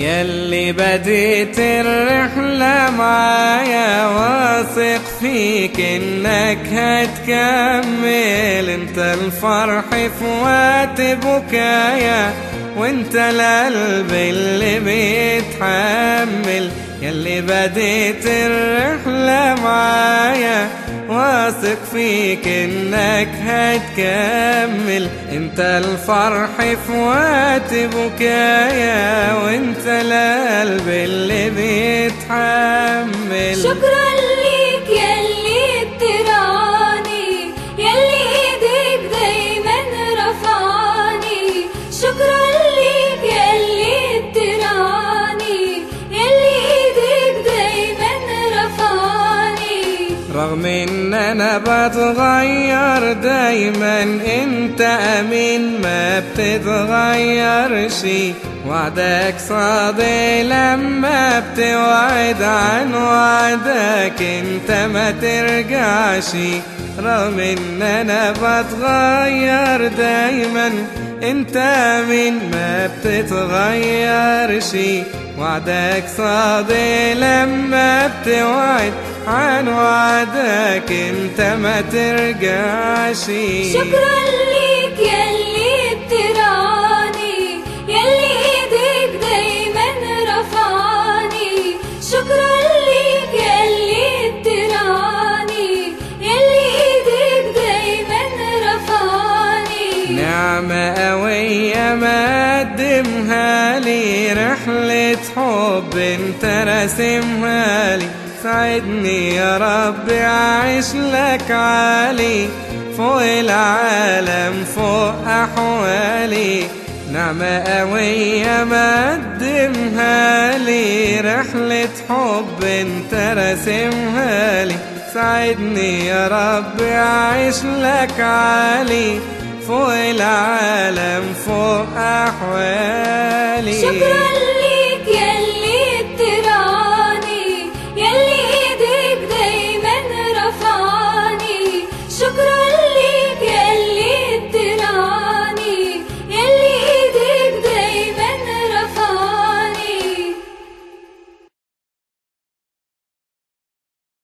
يلي بديت الرحلة معايا واثق فيك إنك هتكمل. أنت الفرح في وقت بكايا وأنت القلب اللي بيتحمل. يلي بديت الرحلة معايا. واثق فيك إنك هتكمل. أنت الفرح في وقت بكايا وأنت القلب اللي بيتحمل. شكرا. رغم ان أنا بتغير دايما إنت أمين ما بتتغيرش وعدك صادق لما بتوعد عن وعدك إنت ما ترجعش. رغم ان أنا بتغير دايما إنت أمين ما بتتغيرش وعدك صادق لما بتوعد عن وعدك انت ما ترجعش. شكرا ليك يلي بترعاني يلي ايديك دايما رفعاني. شكرا ليك يلي بترعاني يلي ايديك دايما رفعاني. نعمة قوية ما قدمها لي رحلة حب انت راسمها لي. ساعدني يا رب أعيش لك عالي. فوق العالم فوق أحوالي. نعمة قوية ما قدمها لي. رحلة حب أنت راسمها لي. ساعدني يا رب أعيش لك عالي. فوق العالم فوق أحوالي. شكرا